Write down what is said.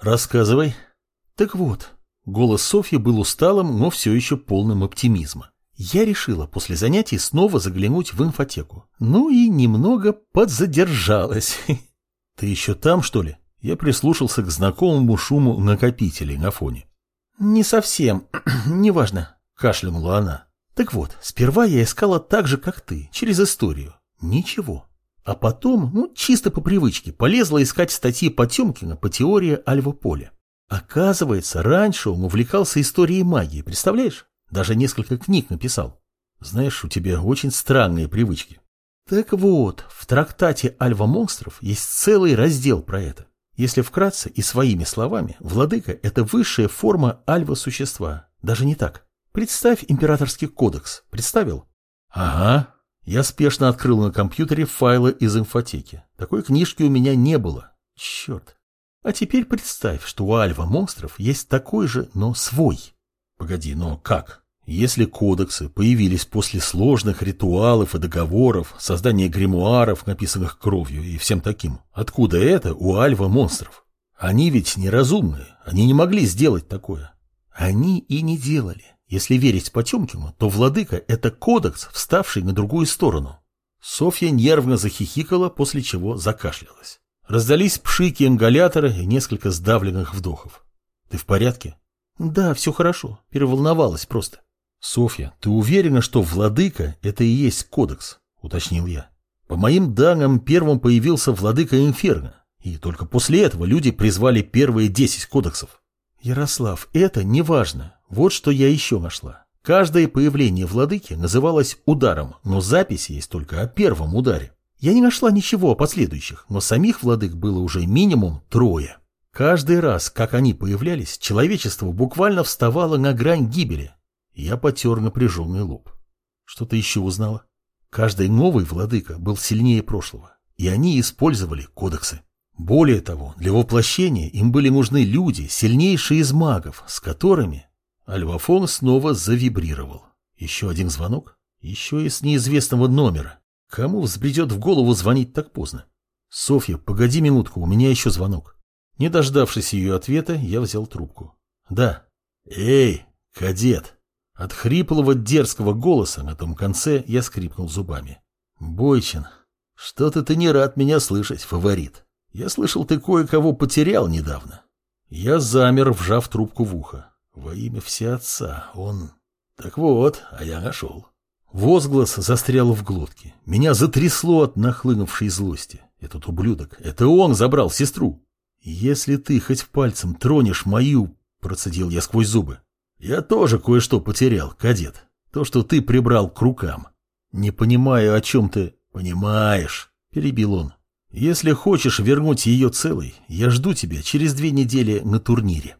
Рассказывай. Так вот, голос Софьи был усталым, но все еще полным оптимизма. Я решила после занятий снова заглянуть в инфотеку. Ну и немного подзадержалась. Ты еще там, что ли? Я прислушался к знакомому шуму накопителей на фоне. Не совсем, неважно, кашлянула она. Так вот, сперва я искала так же, как ты, через историю. Ничего. А потом, ну, чисто по привычке, полезла искать статьи Потемкина по теории Альва-Поля. Оказывается, раньше он увлекался историей магии, представляешь? Даже несколько книг написал. Знаешь, у тебя очень странные привычки. Так вот, в трактате «Альва монстров» есть целый раздел про это. Если вкратце и своими словами, владыка – это высшая форма альва-существа. Даже не так. Представь императорский кодекс. Представил? Ага, я спешно открыл на компьютере файлы из инфотеки. Такой книжки у меня не было. Черт. А теперь представь, что у альва монстров есть такой же, но свой. Погоди, но как? Если кодексы появились после сложных ритуалов и договоров, создания гримуаров, написанных кровью и всем таким, откуда это у альва монстров? Они ведь неразумные, они не могли сделать такое. Они и не делали. Если верить Потемкину, то владыка – это кодекс, вставший на другую сторону. Софья нервно захихикала, после чего закашлялась. Раздались пшики ингалятора и несколько сдавленных вдохов. «Ты в порядке?» «Да, все хорошо. Переволновалась просто». «Софья, ты уверена, что владыка – это и есть кодекс?» – уточнил я. «По моим данным, первым появился владыка Инферно, и только после этого люди призвали первые десять кодексов». «Ярослав, это не важно. Вот что я еще нашла. Каждое появление владыки называлось ударом, но запись есть только о первом ударе. Я не нашла ничего о последующих, но самих владык было уже минимум трое. Каждый раз, как они появлялись, человечество буквально вставало на грань гибели. Я потер напряженный лоб. Что то еще узнала? Каждый новый владыка был сильнее прошлого, и они использовали кодексы. Более того, для воплощения им были нужны люди, сильнейшие из магов, с которыми Альвафон снова завибрировал. Еще один звонок? Еще из неизвестного номера. Кому взбредет в голову звонить так поздно? Софья, погоди минутку, у меня еще звонок. Не дождавшись ее ответа, я взял трубку. Да. Эй, кадет. От хриплого дерзкого голоса на том конце я скрипнул зубами. Бойчин, что-то ты не рад меня слышать, фаворит. Я слышал, ты кое-кого потерял недавно. Я замер, вжав трубку в ухо. Во имя Всеотца он... Так вот, а я нашел. Возглас застрял в глотке. Меня затрясло от нахлынувшей злости. Этот ублюдок, это он забрал сестру. Если ты хоть пальцем тронешь мою... Процедил я сквозь зубы. Я тоже кое-что потерял, кадет. То, что ты прибрал к рукам. Не понимаю, о чем ты... Понимаешь, перебил он. Если хочешь вернуть ее целой, я жду тебя через две недели на турнире.